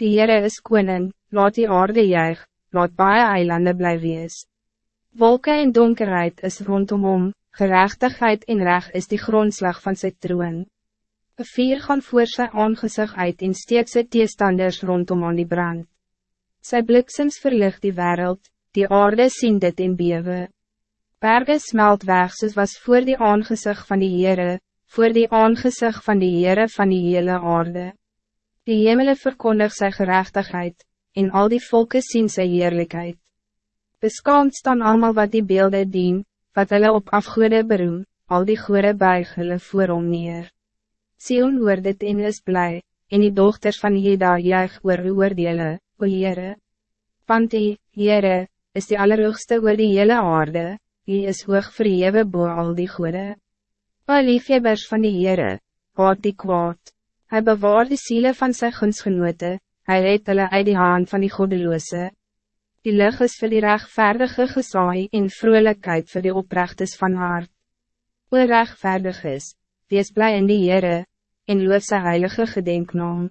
Die Heere is koning, laat die aarde juig, laat baie eilande bly wees. Wolken en donkerheid is rondom hom, gerechtigheid en reg is die grondslag van zijn troon. Een vier gaan voor sy aangezicht uit en steek sy teestanders rondom aan die brand. Sy bliksems verlicht die wereld, die aarde sien dit in bewe. Berge smelt weg soos was voor die aangezicht van die Heere, voor die aangezicht van die Heere van die hele aarde. Die hemele verkondig sy gerechtigheid, en al die volken zien sy heerlijkheid. Beskaamd staan allemaal wat die beelden dien, wat hulle op afgoede beroem, al die goede buig hulle voor hom neer. Sion hoor dit en is blij, en die dochters van Jeda juig oor uw oordele, o Heere. Want die, Heere, is die allerhoogste oor die hele aarde, die is hoog verhewe bo al die goede. O liefhebbers van die Heere, haat die kwaad. Hij bewaar die zielen van zijn gunsgenote, hij reed hulle uit die hand van die godeloze. Die lig is vir die rechtvaardige gesaai en vrolijkheid voor die oprechtes van hart. O rechtvaardig is, wees blij in die Heere, en loof sy heilige gedenknaam.